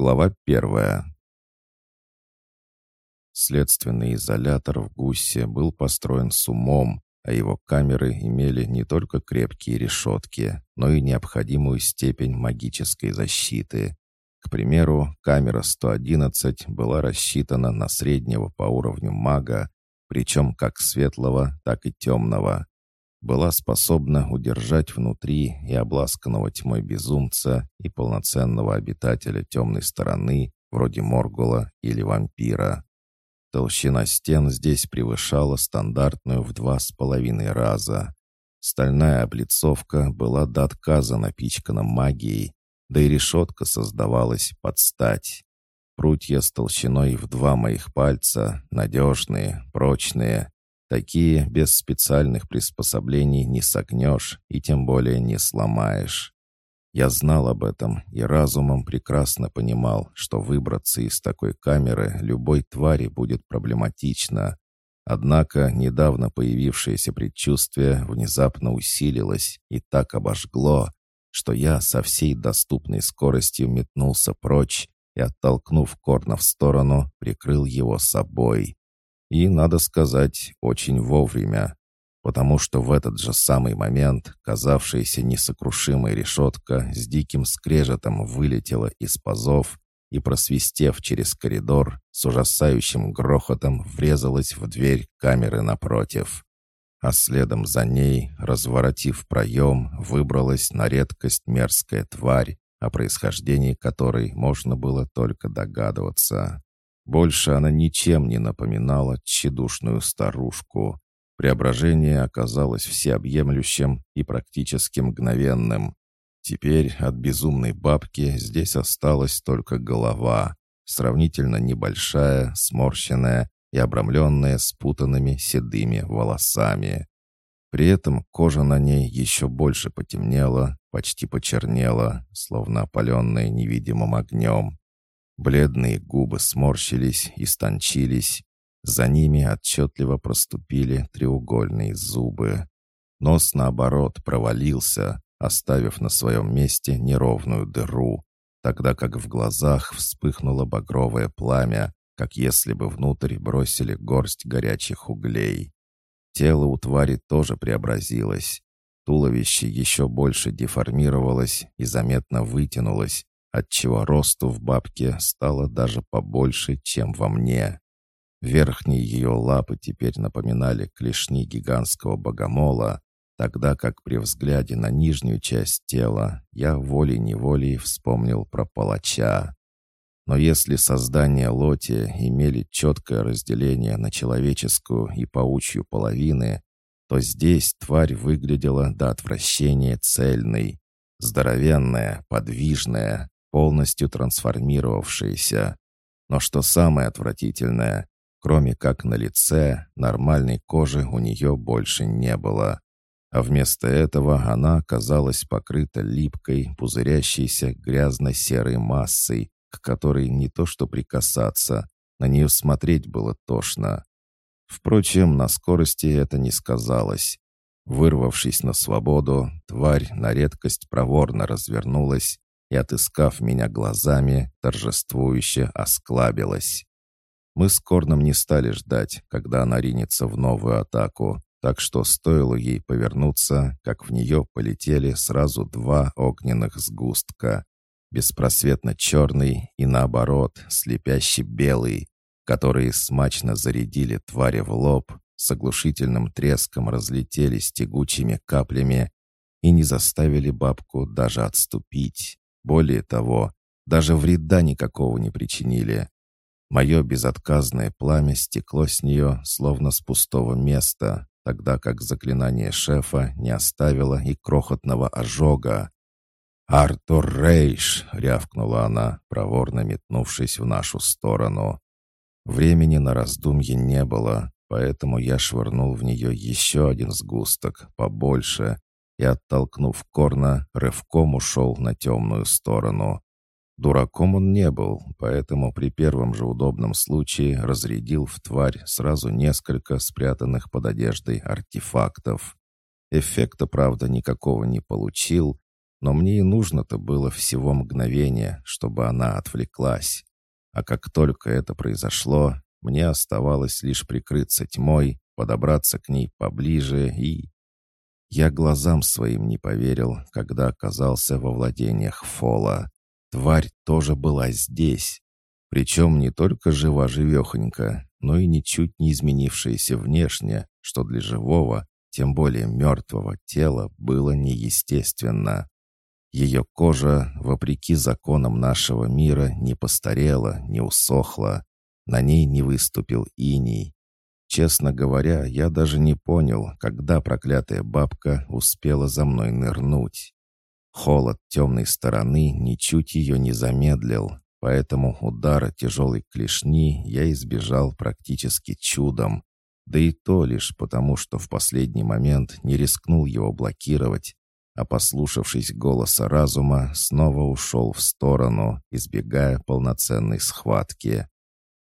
Глава первая. Следственный изолятор в Гуссе был построен с умом, а его камеры имели не только крепкие решетки, но и необходимую степень магической защиты. К примеру, камера 111 была рассчитана на среднего по уровню мага, причем как светлого, так и темного была способна удержать внутри и обласканного тьмой безумца, и полноценного обитателя темной стороны, вроде Моргула или вампира. Толщина стен здесь превышала стандартную в два с половиной раза. Стальная облицовка была до отказа напичкана магией, да и решетка создавалась под стать. Прутья с толщиной в два моих пальца, надежные, прочные, Такие без специальных приспособлений не согнешь и тем более не сломаешь. Я знал об этом и разумом прекрасно понимал, что выбраться из такой камеры любой твари будет проблематично. Однако недавно появившееся предчувствие внезапно усилилось и так обожгло, что я со всей доступной скоростью метнулся прочь и, оттолкнув Корна в сторону, прикрыл его собой. И, надо сказать, очень вовремя, потому что в этот же самый момент казавшаяся несокрушимая решетка с диким скрежетом вылетела из пазов и, просвистев через коридор, с ужасающим грохотом врезалась в дверь камеры напротив. А следом за ней, разворотив проем, выбралась на редкость мерзкая тварь, о происхождении которой можно было только догадываться. Больше она ничем не напоминала тщедушную старушку. Преображение оказалось всеобъемлющим и практически мгновенным. Теперь от безумной бабки здесь осталась только голова, сравнительно небольшая, сморщенная и обрамленная спутанными седыми волосами. При этом кожа на ней еще больше потемнела, почти почернела, словно опаленная невидимым огнем. Бледные губы сморщились, и истончились. За ними отчетливо проступили треугольные зубы. Нос, наоборот, провалился, оставив на своем месте неровную дыру, тогда как в глазах вспыхнуло багровое пламя, как если бы внутрь бросили горсть горячих углей. Тело у твари тоже преобразилось. Туловище еще больше деформировалось и заметно вытянулось, отчего росту в бабке стало даже побольше, чем во мне. Верхние ее лапы теперь напоминали клешни гигантского богомола, тогда как при взгляде на нижнюю часть тела я волей-неволей вспомнил про палача. Но если создания Лоти имели четкое разделение на человеческую и паучью половины, то здесь тварь выглядела до отвращения цельной, здоровенная, подвижная, полностью трансформировавшаяся. Но что самое отвратительное, кроме как на лице, нормальной кожи у нее больше не было. А вместо этого она оказалась покрыта липкой, пузырящейся грязно-серой массой, к которой не то что прикасаться, на нее смотреть было тошно. Впрочем, на скорости это не сказалось. Вырвавшись на свободу, тварь на редкость проворно развернулась и, отыскав меня глазами, торжествующе осклабилась. Мы с Корном не стали ждать, когда она ринется в новую атаку, так что стоило ей повернуться, как в нее полетели сразу два огненных сгустка, беспросветно черный и, наоборот, слепящий белый, которые смачно зарядили твари в лоб, с оглушительным треском разлетелись тягучими каплями и не заставили бабку даже отступить. Более того, даже вреда никакого не причинили. Мое безотказное пламя стекло с нее, словно с пустого места, тогда как заклинание шефа не оставило и крохотного ожога. «Артур Рейш!» — рявкнула она, проворно метнувшись в нашу сторону. Времени на раздумье не было, поэтому я швырнул в нее еще один сгусток, побольше, и, оттолкнув Корна, рывком ушел на темную сторону. Дураком он не был, поэтому при первом же удобном случае разрядил в тварь сразу несколько спрятанных под одеждой артефактов. Эффекта, правда, никакого не получил, но мне и нужно-то было всего мгновение, чтобы она отвлеклась. А как только это произошло, мне оставалось лишь прикрыться тьмой, подобраться к ней поближе и... Я глазам своим не поверил, когда оказался во владениях Фола. Тварь тоже была здесь. Причем не только жива-живехонька, но и ничуть не изменившаяся внешне, что для живого, тем более мертвого тела, было неестественно. Ее кожа, вопреки законам нашего мира, не постарела, не усохла. На ней не выступил иней. Честно говоря, я даже не понял, когда проклятая бабка успела за мной нырнуть. Холод темной стороны ничуть ее не замедлил, поэтому удара тяжелой клешни я избежал практически чудом. Да и то лишь потому, что в последний момент не рискнул его блокировать, а послушавшись голоса разума, снова ушел в сторону, избегая полноценной схватки.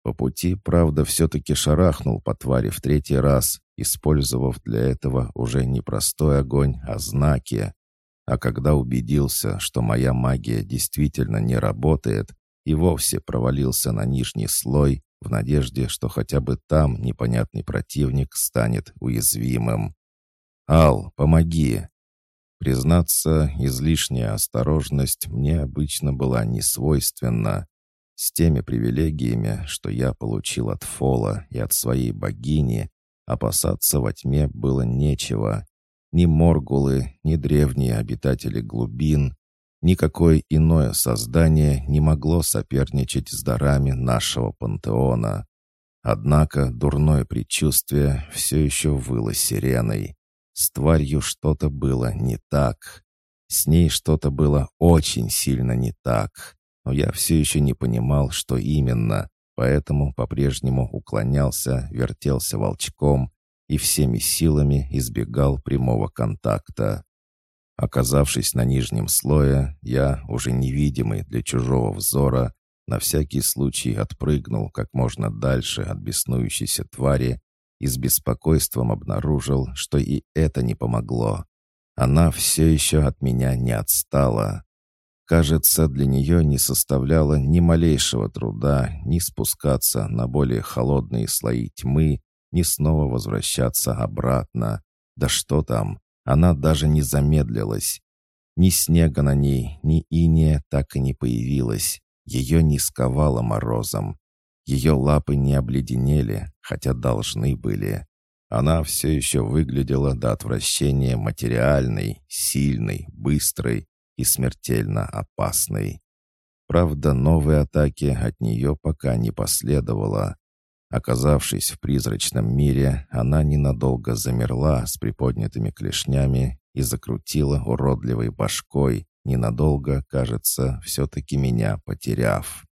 По пути, правда, все-таки шарахнул по твари в третий раз, использовав для этого уже не простой огонь, а знаки. А когда убедился, что моя магия действительно не работает, и вовсе провалился на нижний слой, в надежде, что хотя бы там непонятный противник станет уязвимым. «Ал, помоги!» Признаться, излишняя осторожность мне обычно была не свойственна. С теми привилегиями, что я получил от Фола и от своей богини, опасаться во тьме было нечего. Ни моргулы, ни древние обитатели глубин, никакое иное создание не могло соперничать с дарами нашего пантеона. Однако дурное предчувствие все еще выло сиреной. С тварью что-то было не так. С ней что-то было очень сильно не так. Но я все еще не понимал, что именно, поэтому по-прежнему уклонялся, вертелся волчком и всеми силами избегал прямого контакта. Оказавшись на нижнем слое, я, уже невидимый для чужого взора, на всякий случай отпрыгнул как можно дальше от беснующейся твари и с беспокойством обнаружил, что и это не помогло. Она все еще от меня не отстала. Кажется, для нее не составляло ни малейшего труда ни спускаться на более холодные слои тьмы, ни снова возвращаться обратно. Да что там, она даже не замедлилась. Ни снега на ней, ни иния так и не появилось. Ее не сковало морозом. Ее лапы не обледенели, хотя должны были. Она все еще выглядела до отвращения материальной, сильной, быстрой и смертельно опасной. Правда, новой атаки от нее пока не последовало. Оказавшись в призрачном мире, она ненадолго замерла с приподнятыми клешнями и закрутила уродливой башкой, ненадолго, кажется, все-таки меня потеряв.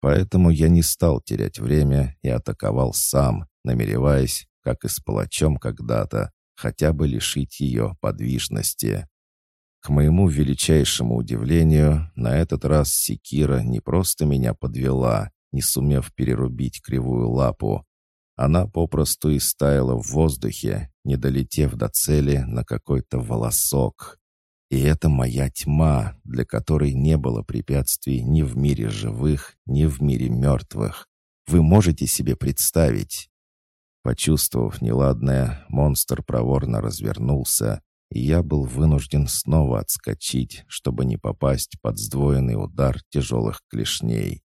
Поэтому я не стал терять время и атаковал сам, намереваясь, как и с палачом когда-то, хотя бы лишить ее подвижности. К моему величайшему удивлению, на этот раз секира не просто меня подвела, не сумев перерубить кривую лапу. Она попросту истаяла в воздухе, не долетев до цели на какой-то волосок. И это моя тьма, для которой не было препятствий ни в мире живых, ни в мире мертвых. Вы можете себе представить? Почувствовав неладное, монстр проворно развернулся, и я был вынужден снова отскочить, чтобы не попасть под сдвоенный удар тяжелых клешней.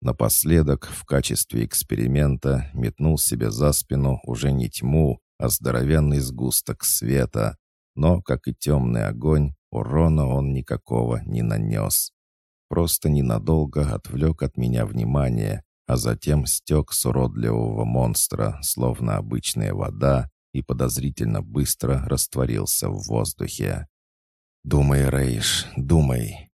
Напоследок, в качестве эксперимента, метнул себе за спину уже не тьму, а здоровенный сгусток света, но, как и темный огонь, урона он никакого не нанес. Просто ненадолго отвлек от меня внимание, а затем стек с уродливого монстра, словно обычная вода, и подозрительно быстро растворился в воздухе. «Думай, Рейш, думай!»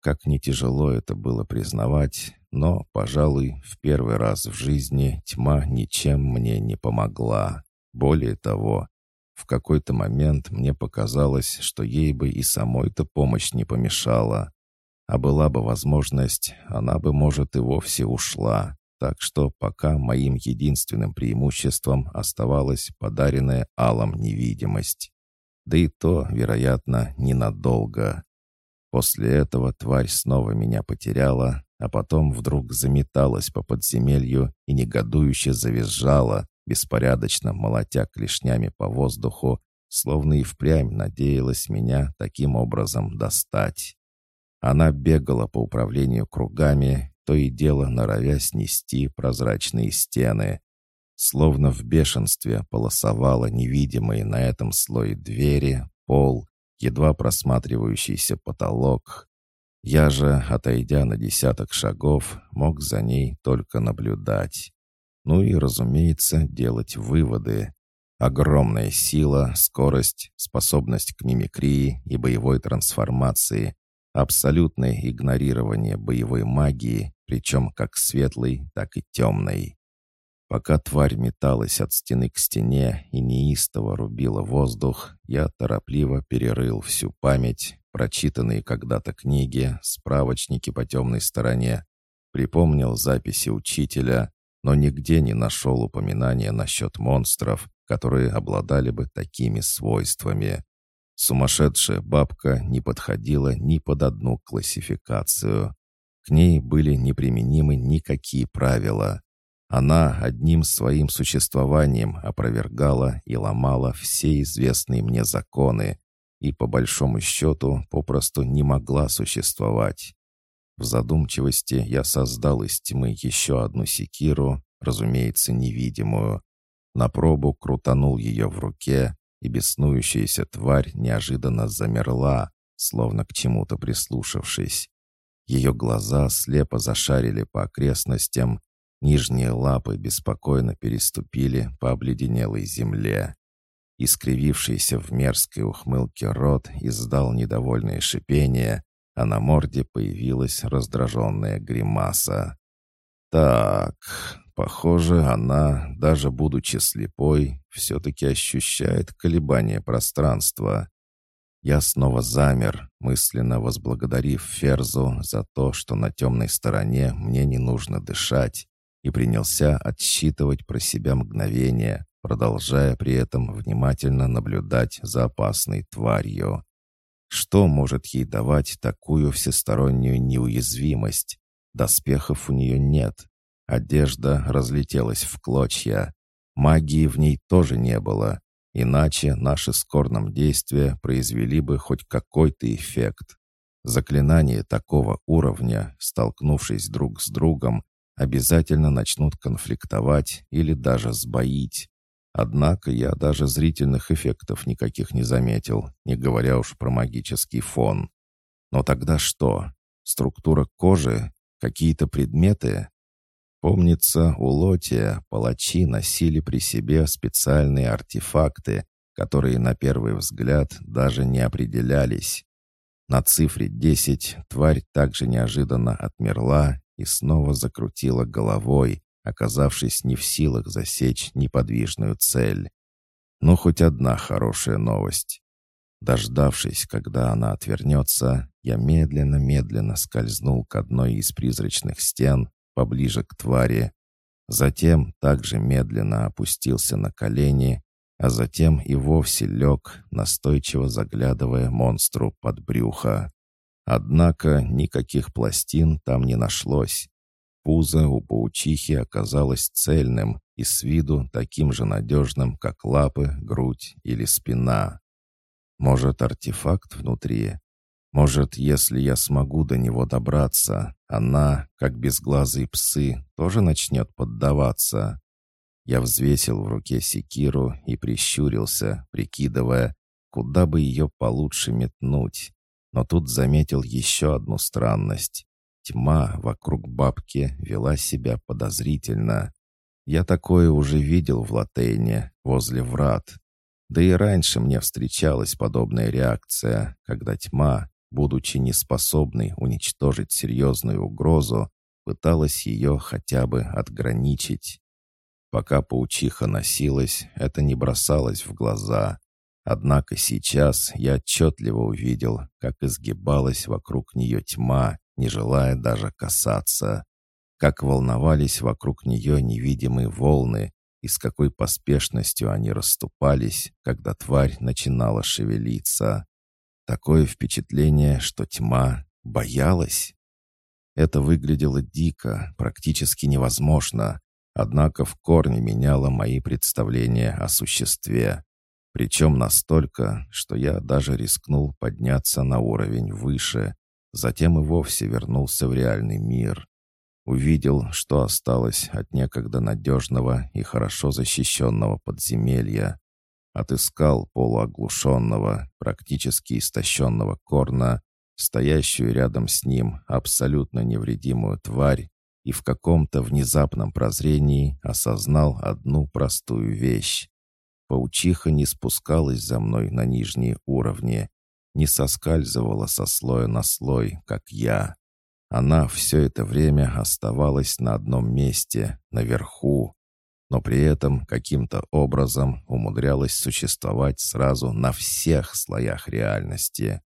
Как не тяжело это было признавать, но, пожалуй, в первый раз в жизни тьма ничем мне не помогла. Более того, в какой-то момент мне показалось, что ей бы и самой-то помощь не помешала. А была бы возможность, она бы, может, и вовсе ушла. Так что пока моим единственным преимуществом оставалась подаренная алом невидимость. Да и то, вероятно, ненадолго. После этого тварь снова меня потеряла, а потом вдруг заметалась по подземелью и негодующе завизжала, беспорядочно молотя клешнями по воздуху, словно и впрямь надеялась меня таким образом достать. Она бегала по управлению кругами, то и дело норовя снести прозрачные стены. Словно в бешенстве полосовала невидимые на этом слое двери, пол, едва просматривающийся потолок. Я же, отойдя на десяток шагов, мог за ней только наблюдать. Ну и, разумеется, делать выводы. Огромная сила, скорость, способность к мимикрии и боевой трансформации, абсолютное игнорирование боевой магии, причем как светлой, так и темной. Пока тварь металась от стены к стене и неистово рубила воздух, я торопливо перерыл всю память, прочитанные когда-то книги, справочники по темной стороне, припомнил записи учителя, но нигде не нашел упоминания насчет монстров, которые обладали бы такими свойствами. Сумасшедшая бабка не подходила ни под одну классификацию. Ней были неприменимы никакие правила. Она одним своим существованием опровергала и ломала все известные мне законы и, по большому счету, попросту не могла существовать. В задумчивости я создал из тьмы еще одну секиру, разумеется, невидимую. На пробу крутанул ее в руке, и беснующаяся тварь неожиданно замерла, словно к чему-то прислушавшись. Ее глаза слепо зашарили по окрестностям, нижние лапы беспокойно переступили по обледенелой земле. Искривившийся в мерзкой ухмылке рот издал недовольное шипение, а на морде появилась раздраженная гримаса. «Так, похоже, она, даже будучи слепой, все-таки ощущает колебания пространства. Я снова замер, мысленно возблагодарив Ферзу за то, что на темной стороне мне не нужно дышать, и принялся отсчитывать про себя мгновение, продолжая при этом внимательно наблюдать за опасной тварью. Что может ей давать такую всестороннюю неуязвимость? Доспехов у нее нет. Одежда разлетелась в клочья. Магии в ней тоже не было. Иначе наши с действия произвели бы хоть какой-то эффект. Заклинания такого уровня, столкнувшись друг с другом, обязательно начнут конфликтовать или даже сбоить. Однако я даже зрительных эффектов никаких не заметил, не говоря уж про магический фон. Но тогда что? Структура кожи? Какие-то предметы? Помнится, у Лотия палачи носили при себе специальные артефакты, которые на первый взгляд даже не определялись. На цифре 10 тварь также неожиданно отмерла и снова закрутила головой, оказавшись не в силах засечь неподвижную цель. Но хоть одна хорошая новость. Дождавшись, когда она отвернется, я медленно-медленно скользнул к одной из призрачных стен, поближе к твари. Затем также медленно опустился на колени, а затем и вовсе лег, настойчиво заглядывая монстру под брюхо. Однако никаких пластин там не нашлось. Пузо у паучихи оказалось цельным и с виду таким же надежным, как лапы, грудь или спина. Может, артефакт внутри? Может, если я смогу до него добраться, она, как безглазые псы, тоже начнет поддаваться? Я взвесил в руке секиру и прищурился, прикидывая, куда бы ее получше метнуть. Но тут заметил еще одну странность. Тьма вокруг бабки вела себя подозрительно. Я такое уже видел в Латейне, возле врат. Да и раньше мне встречалась подобная реакция, когда тьма, будучи неспособной уничтожить серьезную угрозу, пыталась ее хотя бы отграничить. Пока паучиха носилась, это не бросалось в глаза. Однако сейчас я отчетливо увидел, как изгибалась вокруг нее тьма, не желая даже касаться. Как волновались вокруг нее невидимые волны, и с какой поспешностью они расступались, когда тварь начинала шевелиться. Такое впечатление, что тьма боялась. Это выглядело дико, практически невозможно, однако в корне меняло мои представления о существе. Причем настолько, что я даже рискнул подняться на уровень выше, затем и вовсе вернулся в реальный мир. Увидел, что осталось от некогда надежного и хорошо защищенного подземелья. Отыскал полуоглушенного, практически истощенного корна, стоящую рядом с ним абсолютно невредимую тварь и в каком-то внезапном прозрении осознал одну простую вещь. Паучиха не спускалась за мной на нижние уровни, не соскальзывала со слоя на слой, как я. Она все это время оставалась на одном месте, наверху, но при этом каким-то образом умудрялась существовать сразу на всех слоях реальности.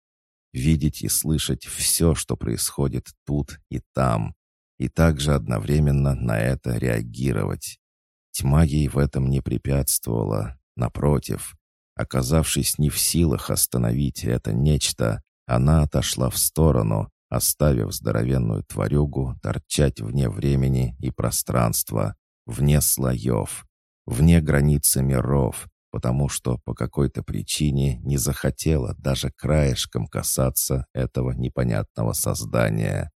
Видеть и слышать все, что происходит тут и там, и также одновременно на это реагировать. Тьма ей в этом не препятствовала, напротив. Оказавшись не в силах остановить это нечто, она отошла в сторону, оставив здоровенную тварюгу торчать вне времени и пространства, вне слоев, вне границы миров, потому что по какой-то причине не захотела даже краешком касаться этого непонятного создания.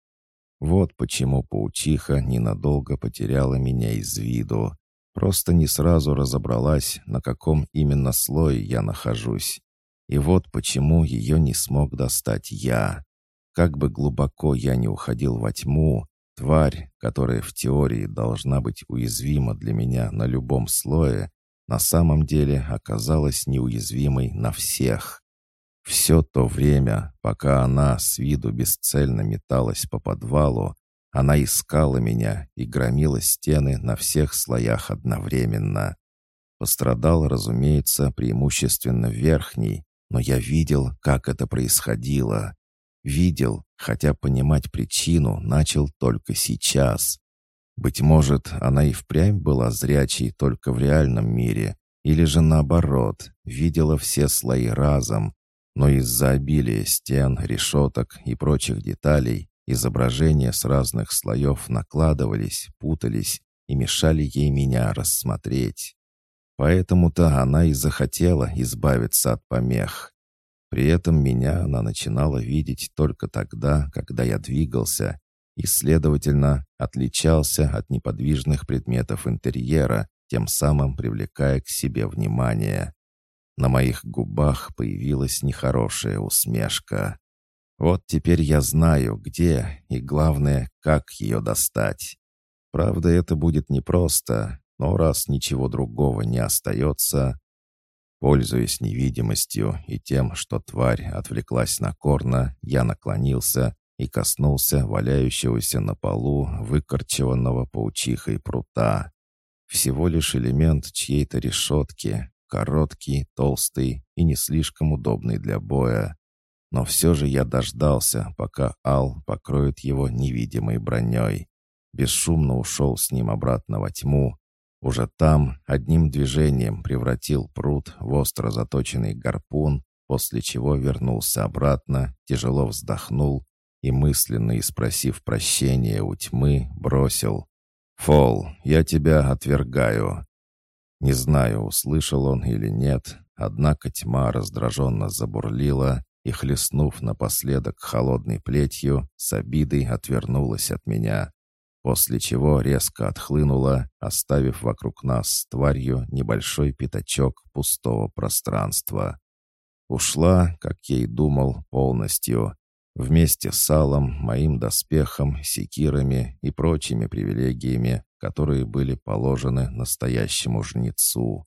Вот почему паучиха ненадолго потеряла меня из виду. Просто не сразу разобралась, на каком именно слое я нахожусь. И вот почему ее не смог достать я. Как бы глубоко я не уходил во тьму, тварь, которая в теории должна быть уязвима для меня на любом слое, на самом деле оказалась неуязвимой на всех. Все то время, пока она с виду бесцельно металась по подвалу, она искала меня и громила стены на всех слоях одновременно. Пострадал, разумеется, преимущественно верхний, но я видел, как это происходило. Видел, хотя понимать причину начал только сейчас. Быть может, она и впрямь была зрячей только в реальном мире, или же наоборот, видела все слои разом, но из-за обилия стен, решеток и прочих деталей изображения с разных слоев накладывались, путались и мешали ей меня рассмотреть. Поэтому-то она и захотела избавиться от помех. При этом меня она начинала видеть только тогда, когда я двигался, и, следовательно, отличался от неподвижных предметов интерьера, тем самым привлекая к себе внимание. На моих губах появилась нехорошая усмешка. Вот теперь я знаю, где и, главное, как ее достать. Правда, это будет непросто, но раз ничего другого не остается... Пользуясь невидимостью и тем, что тварь отвлеклась на корна, я наклонился и коснулся валяющегося на полу выкорчеванного паучихой прута. Всего лишь элемент чьей-то решетки, Короткий, толстый и не слишком удобный для боя. Но все же я дождался, пока Ал покроет его невидимой броней. Бесшумно ушел с ним обратно во тьму. Уже там одним движением превратил пруд в остро заточенный гарпун, после чего вернулся обратно, тяжело вздохнул и, мысленно испросив прощения у тьмы, бросил. «Фол, я тебя отвергаю. Не знаю, услышал он или нет, однако тьма раздраженно забурлила и, хлестнув напоследок холодной плетью, с обидой отвернулась от меня, после чего резко отхлынула, оставив вокруг нас с тварью небольшой пятачок пустого пространства. Ушла, как я и думал, полностью, вместе с салом, моим доспехом, секирами и прочими привилегиями, которые были положены настоящему жнецу.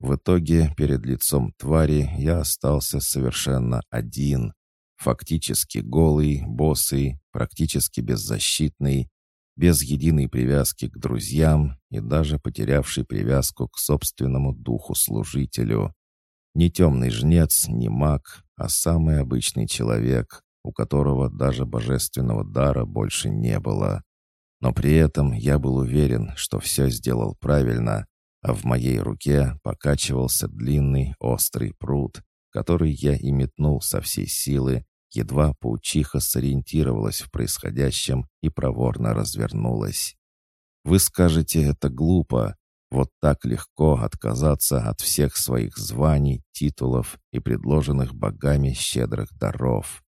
В итоге перед лицом твари я остался совершенно один, фактически голый, босый, практически беззащитный, без единой привязки к друзьям и даже потерявший привязку к собственному духу-служителю. Не темный жнец, не маг, а самый обычный человек, у которого даже божественного дара больше не было. Но при этом я был уверен, что все сделал правильно, а в моей руке покачивался длинный острый пруд, который я и метнул со всей силы, едва паучиха сориентировалась в происходящем и проворно развернулась. Вы скажете, это глупо, вот так легко отказаться от всех своих званий, титулов и предложенных богами щедрых даров.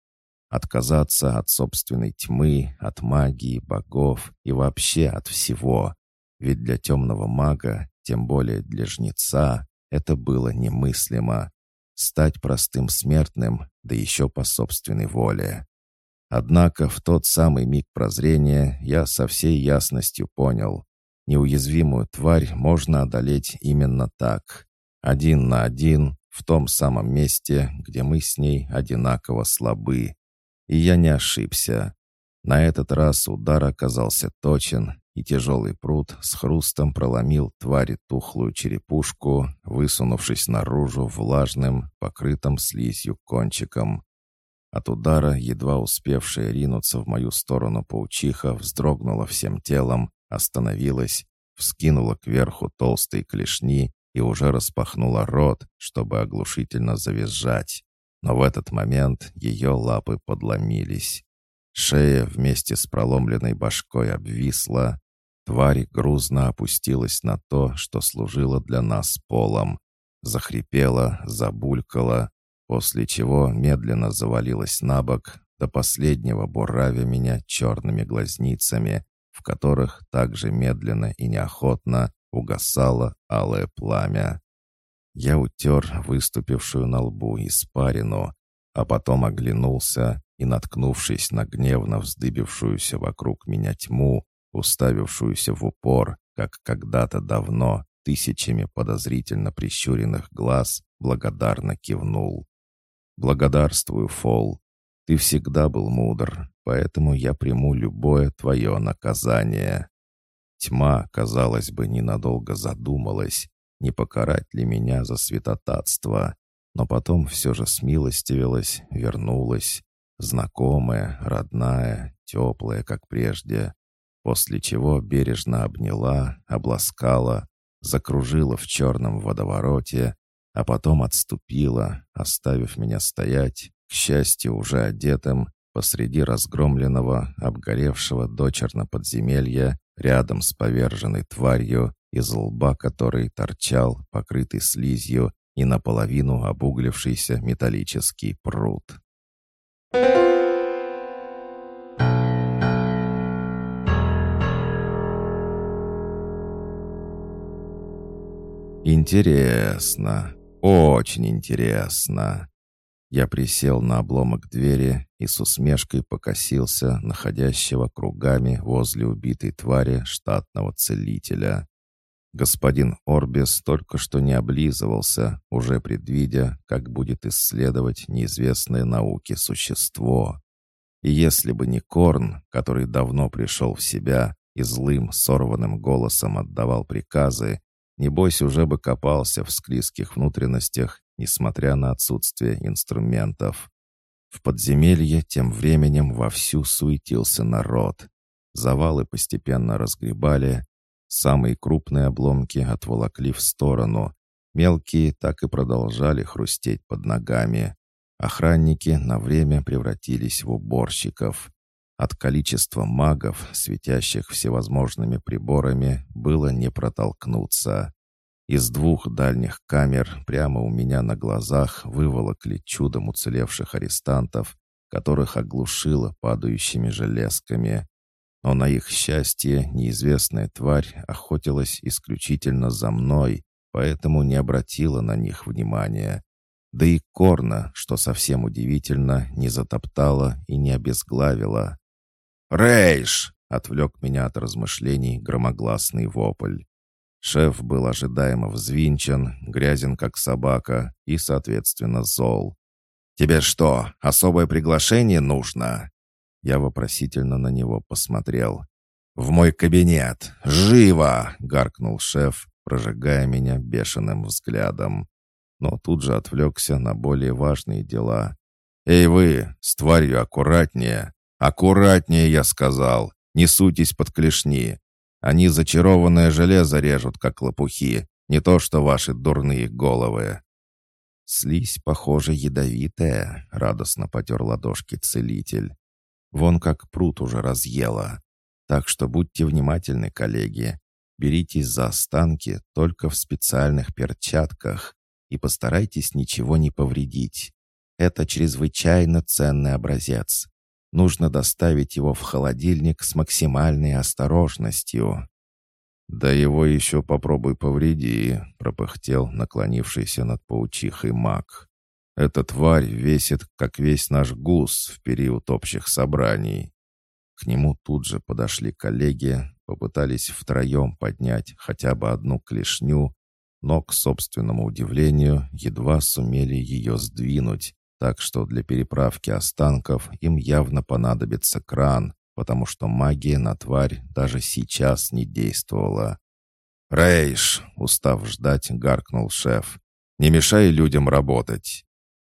Отказаться от собственной тьмы, от магии, богов и вообще от всего. Ведь для темного мага, тем более для жнеца, это было немыслимо. Стать простым смертным, да еще по собственной воле. Однако в тот самый миг прозрения я со всей ясностью понял, Неуязвимую тварь можно одолеть именно так. Один на один, в том самом месте, где мы с ней одинаково слабы. И я не ошибся. На этот раз удар оказался точен, и тяжелый пруд с хрустом проломил твари тухлую черепушку, высунувшись наружу влажным, покрытым слизью кончиком. От удара, едва успевшая ринуться в мою сторону паучиха, вздрогнула всем телом, остановилась, вскинула кверху толстые клешни и уже распахнула рот, чтобы оглушительно завизжать. Но в этот момент ее лапы подломились. Шея вместе с проломленной башкой обвисла. Тварь грузно опустилась на то, что служило для нас полом. Захрипела, забулькала, после чего медленно завалилась на бок, до последнего буравя меня черными глазницами, в которых также медленно и неохотно угасало алое пламя. Я утер выступившую на лбу испарину, а потом оглянулся и, наткнувшись на гневно вздыбившуюся вокруг меня тьму, уставившуюся в упор, как когда-то давно, тысячами подозрительно прищуренных глаз, благодарно кивнул. «Благодарствую, Фол. Ты всегда был мудр, поэтому я приму любое твое наказание». Тьма, казалось бы, ненадолго задумалась, не покарать ли меня за святотатство, но потом все же смилостивилась, вернулась, знакомая, родная, теплая, как прежде, после чего бережно обняла, обласкала, закружила в черном водовороте, а потом отступила, оставив меня стоять, к счастью, уже одетым, посреди разгромленного, обгоревшего дочерно подземелья, рядом с поверженной тварью, из лба которой торчал, покрытый слизью, и наполовину обуглившийся металлический пруд. Интересно, очень интересно. Я присел на обломок двери и с усмешкой покосился находящего кругами возле убитой твари штатного целителя. Господин Орбис только что не облизывался, уже предвидя, как будет исследовать неизвестное науке существо. И если бы не Корн, который давно пришел в себя и злым, сорванным голосом отдавал приказы, небось уже бы копался в склизких внутренностях несмотря на отсутствие инструментов. В подземелье тем временем вовсю суетился народ. Завалы постепенно разгребали, самые крупные обломки отволокли в сторону, мелкие так и продолжали хрустеть под ногами. Охранники на время превратились в уборщиков. От количества магов, светящих всевозможными приборами, было не протолкнуться. Из двух дальних камер прямо у меня на глазах выволокли чудом уцелевших арестантов, которых оглушило падающими железками. Но на их счастье неизвестная тварь охотилась исключительно за мной, поэтому не обратила на них внимания. Да и Корна, что совсем удивительно, не затоптала и не обезглавила. «Рейш!» — отвлек меня от размышлений громогласный вопль. Шеф был ожидаемо взвинчен, грязен как собака и, соответственно, зол. «Тебе что, особое приглашение нужно?» Я вопросительно на него посмотрел. «В мой кабинет! Живо!» — гаркнул шеф, прожигая меня бешеным взглядом. Но тут же отвлекся на более важные дела. «Эй вы, с тварью аккуратнее! Аккуратнее, я сказал! Не суйтесь под клешни! Они зачарованное железо режут, как лопухи, не то что ваши дурные головы». «Слизь, похоже, ядовитая», — радостно потер ладошки целитель. «Вон как пруд уже разъела. Так что будьте внимательны, коллеги. Беритесь за останки только в специальных перчатках и постарайтесь ничего не повредить. Это чрезвычайно ценный образец. Нужно доставить его в холодильник с максимальной осторожностью. «Да его еще попробуй повреди», — пропыхтел наклонившийся над паучихой маг. «Эта тварь весит, как весь наш гус в период общих собраний». К нему тут же подошли коллеги, попытались втроем поднять хотя бы одну клешню, но, к собственному удивлению, едва сумели ее сдвинуть, так что для переправки останков им явно понадобится кран, потому что магия на тварь даже сейчас не действовала. «Рейш!» — устав ждать, гаркнул шеф. «Не мешай людям работать!»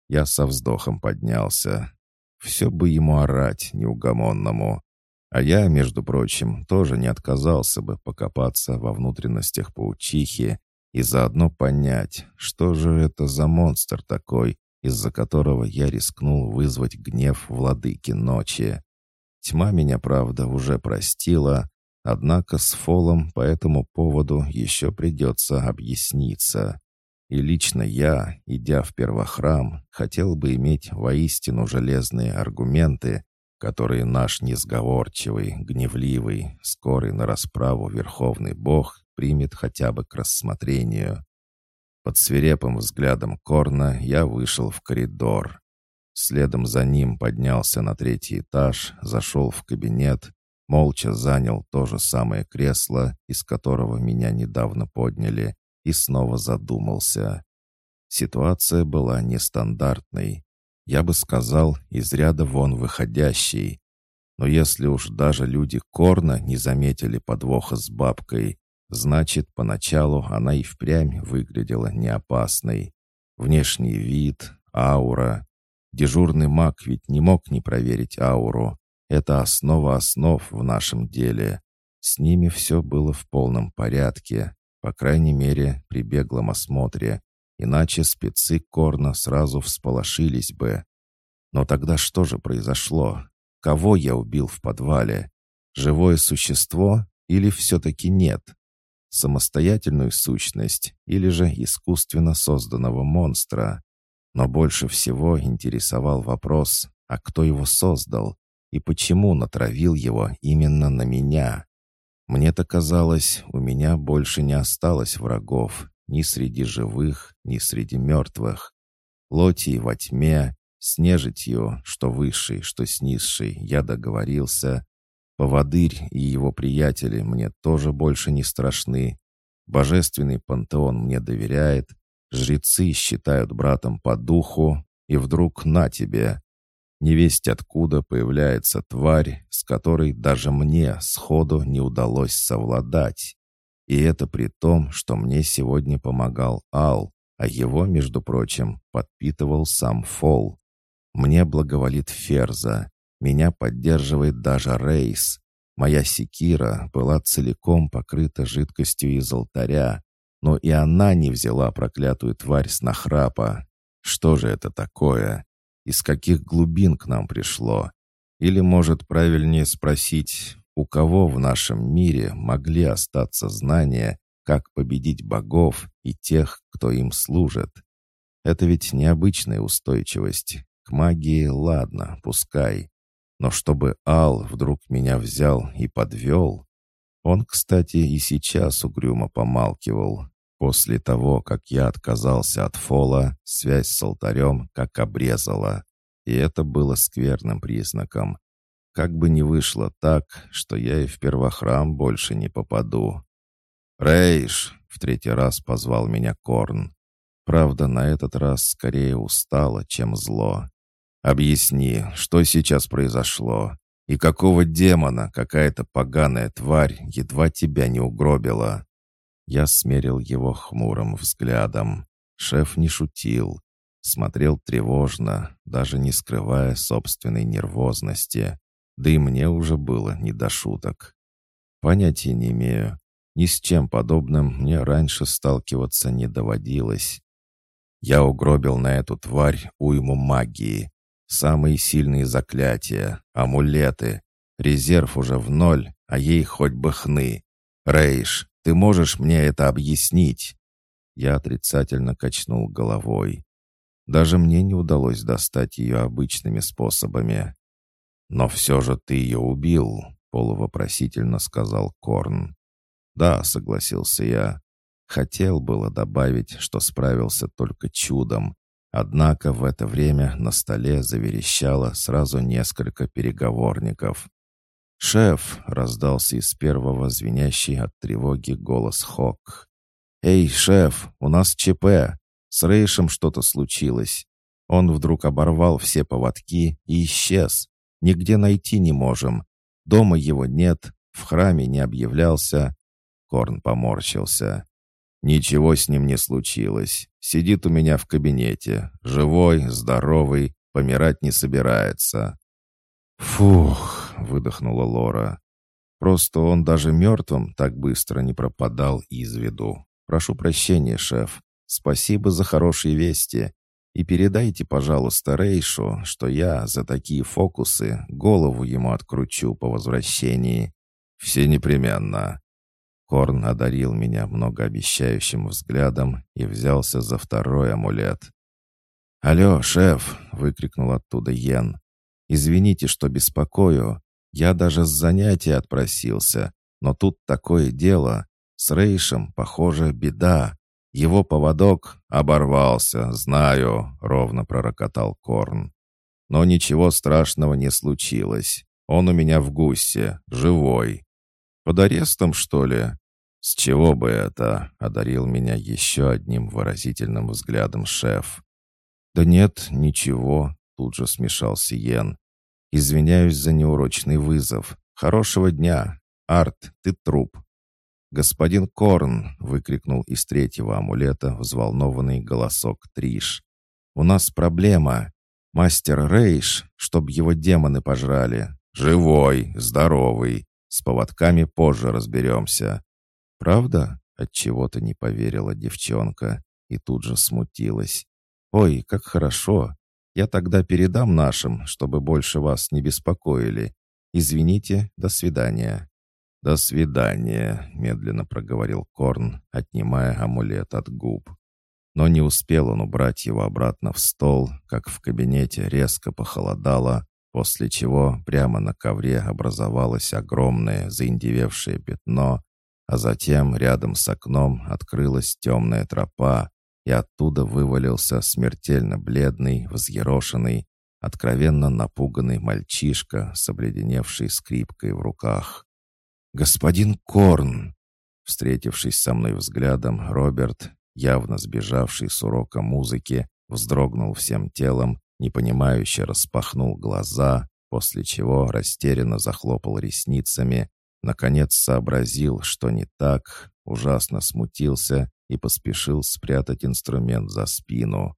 Я со вздохом поднялся. Все бы ему орать, неугомонному. А я, между прочим, тоже не отказался бы покопаться во внутренностях паучихи и заодно понять, что же это за монстр такой, из-за которого я рискнул вызвать гнев владыки ночи. Тьма меня, правда, уже простила, однако с Фолом по этому поводу еще придется объясниться. И лично я, идя в первохрам, хотел бы иметь воистину железные аргументы, которые наш несговорчивый, гневливый, скорый на расправу Верховный Бог примет хотя бы к рассмотрению. Под свирепым взглядом Корна я вышел в коридор. Следом за ним поднялся на третий этаж, зашел в кабинет, молча занял то же самое кресло, из которого меня недавно подняли, и снова задумался. Ситуация была нестандартной. Я бы сказал, из ряда вон выходящей. Но если уж даже люди Корна не заметили подвоха с бабкой, значит, поначалу она и впрямь выглядела неопасной. Внешний вид, аура, Дежурный маг ведь не мог не проверить ауру. Это основа основ в нашем деле. С ними все было в полном порядке, по крайней мере, при беглом осмотре, иначе спецы Корна сразу всполошились бы. Но тогда что же произошло? Кого я убил в подвале? Живое существо или все-таки нет? Самостоятельную сущность или же искусственно созданного монстра? Но больше всего интересовал вопрос, а кто его создал и почему натравил его именно на меня. Мне-то казалось, у меня больше не осталось врагов ни среди живых, ни среди мертвых. Лотий во тьме, с нежитью, что высший, что с низшей, я договорился. Поводырь и его приятели мне тоже больше не страшны. Божественный пантеон мне доверяет, Жрецы считают братом по духу, и вдруг на тебе. Невесть откуда появляется тварь, с которой даже мне сходу не удалось совладать. И это при том, что мне сегодня помогал Ал, а его, между прочим, подпитывал сам Фол. Мне благоволит Ферза, меня поддерживает даже Рейс. Моя секира была целиком покрыта жидкостью из алтаря, но и она не взяла проклятую тварь с нахрапа. Что же это такое? Из каких глубин к нам пришло? Или, может, правильнее спросить, у кого в нашем мире могли остаться знания, как победить богов и тех, кто им служит? Это ведь необычная устойчивость. К магии ладно, пускай. Но чтобы Ал вдруг меня взял и подвел, он, кстати, и сейчас угрюмо помалкивал. После того, как я отказался от фола, связь с алтарем как обрезала. И это было скверным признаком. Как бы ни вышло так, что я и в первохрам больше не попаду. «Рейш!» — в третий раз позвал меня Корн. Правда, на этот раз скорее устало, чем зло. «Объясни, что сейчас произошло? И какого демона какая-то поганая тварь едва тебя не угробила?» Я смерил его хмурым взглядом. Шеф не шутил. Смотрел тревожно, даже не скрывая собственной нервозности. Да и мне уже было не до шуток. Понятия не имею. Ни с чем подобным мне раньше сталкиваться не доводилось. Я угробил на эту тварь уйму магии. Самые сильные заклятия, амулеты. Резерв уже в ноль, а ей хоть бы хны. Рейш, ты можешь мне это объяснить?» Я отрицательно качнул головой. Даже мне не удалось достать ее обычными способами. «Но все же ты ее убил», — полувопросительно сказал Корн. «Да», — согласился я. Хотел было добавить, что справился только чудом. Однако в это время на столе заверещало сразу несколько переговорников. «Шеф!» — раздался из первого звенящий от тревоги голос Хок. «Эй, шеф, у нас ЧП! С Рейшем что-то случилось. Он вдруг оборвал все поводки и исчез. Нигде найти не можем. Дома его нет, в храме не объявлялся». Корн поморщился. «Ничего с ним не случилось. Сидит у меня в кабинете. Живой, здоровый, помирать не собирается». «Фух!» — выдохнула Лора. «Просто он даже мертвым так быстро не пропадал из виду. Прошу прощения, шеф. Спасибо за хорошие вести. И передайте, пожалуйста, Рейшу, что я за такие фокусы голову ему откручу по возвращении. Все непременно. Корн одарил меня многообещающим взглядом и взялся за второй амулет. «Алло, шеф!» — выкрикнул оттуда Йен. «Извините, что беспокою. Я даже с занятия отпросился. Но тут такое дело. С Рейшем, похоже, беда. Его поводок оборвался, знаю», — ровно пророкотал Корн. «Но ничего страшного не случилось. Он у меня в гусе, живой. Под арестом, что ли?» «С чего бы это?» — одарил меня еще одним выразительным взглядом шеф. «Да нет, ничего», — тут же смешался Йен. «Извиняюсь за неурочный вызов. Хорошего дня. Арт, ты труп». «Господин Корн!» — выкрикнул из третьего амулета взволнованный голосок Триш. «У нас проблема. Мастер Рейш, чтоб его демоны пожрали. Живой, здоровый. С поводками позже разберемся. Правда? От чего то не поверила девчонка и тут же смутилась. Ой, как хорошо. Я тогда передам нашим, чтобы больше вас не беспокоили. Извините, до свидания. «До свидания», — медленно проговорил Корн, отнимая амулет от губ. Но не успел он убрать его обратно в стол, как в кабинете резко похолодало, после чего прямо на ковре образовалось огромное заиндевевшее пятно, а затем рядом с окном открылась темная тропа, и оттуда вывалился смертельно бледный, взъерошенный, откровенно напуганный мальчишка с обледеневшей скрипкой в руках. «Господин Корн!» Встретившись со мной взглядом, Роберт, явно сбежавший с урока музыки, вздрогнул всем телом непонимающе распахнул глаза, после чего растерянно захлопал ресницами, наконец сообразил, что не так, ужасно смутился и поспешил спрятать инструмент за спину.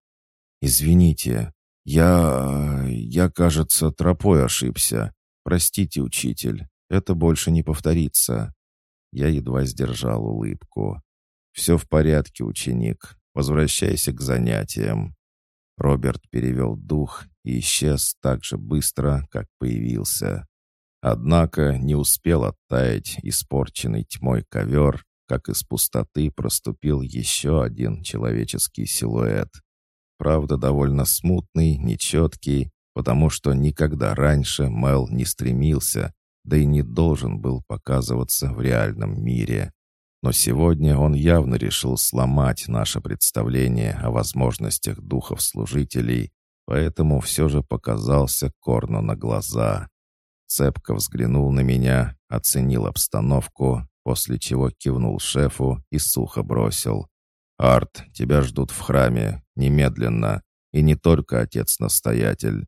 «Извините, я... я, кажется, тропой ошибся. Простите, учитель, это больше не повторится». Я едва сдержал улыбку. «Все в порядке, ученик. Возвращайся к занятиям». Роберт перевел дух и исчез так же быстро, как появился. Однако не успел оттаять испорченный тьмой ковер, как из пустоты проступил еще один человеческий силуэт. Правда, довольно смутный, нечеткий, потому что никогда раньше Мел не стремился, да и не должен был показываться в реальном мире. Но сегодня он явно решил сломать наше представление о возможностях духов-служителей, поэтому все же показался Корну на глаза. Цепко взглянул на меня, оценил обстановку, после чего кивнул шефу и сухо бросил. «Арт, тебя ждут в храме, немедленно, и не только отец-настоятель».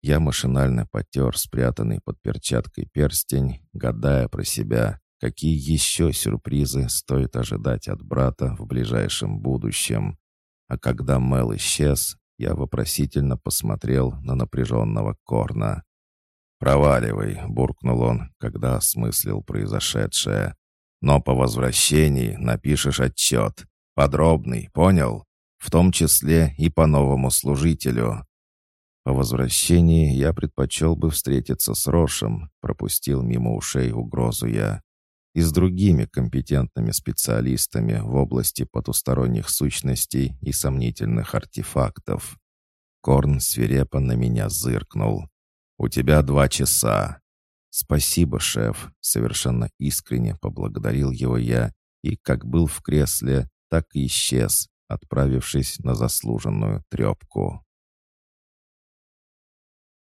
Я машинально потер спрятанный под перчаткой перстень, гадая про себя, Какие еще сюрпризы стоит ожидать от брата в ближайшем будущем? А когда Мел исчез, я вопросительно посмотрел на напряженного Корна. «Проваливай», — буркнул он, когда осмыслил произошедшее. «Но по возвращении напишешь отчет. Подробный, понял? в том числе и по новому служителю. По возвращении я предпочел бы встретиться с Рошем, пропустил мимо ушей угрозу я, и с другими компетентными специалистами в области потусторонних сущностей и сомнительных артефактов. Корн свирепо на меня зыркнул. «У тебя два часа». «Спасибо, шеф», — совершенно искренне поблагодарил его я, и как был в кресле, так и исчез, отправившись на заслуженную трепку.